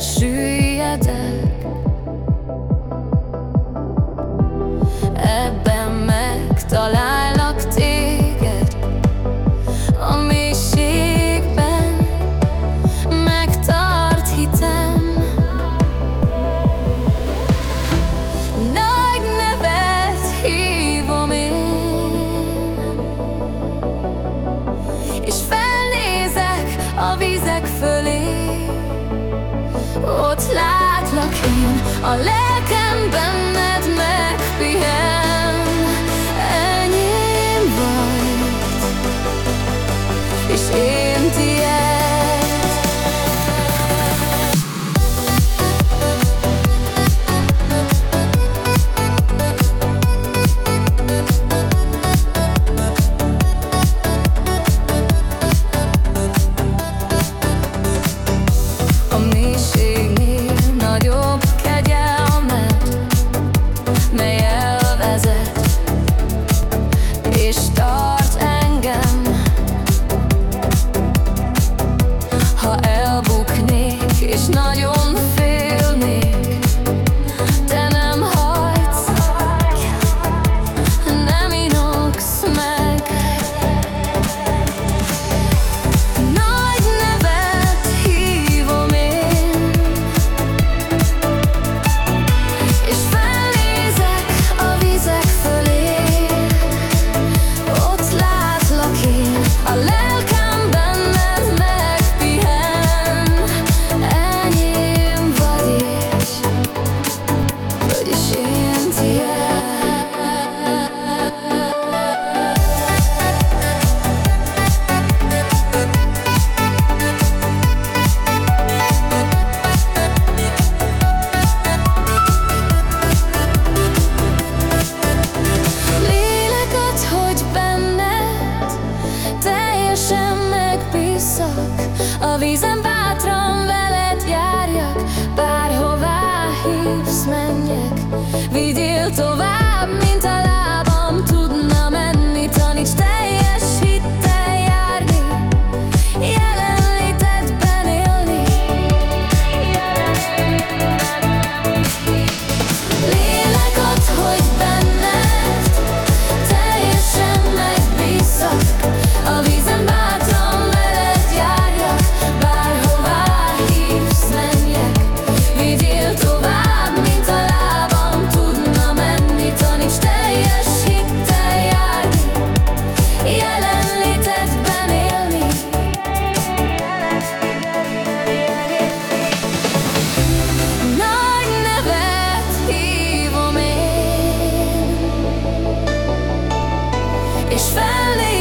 Földben Ebben megtalálom látlak én. A lelkemben A vízen bátran veled járjak Bárhová hívsz menjek. Vigyél tovább és fellép.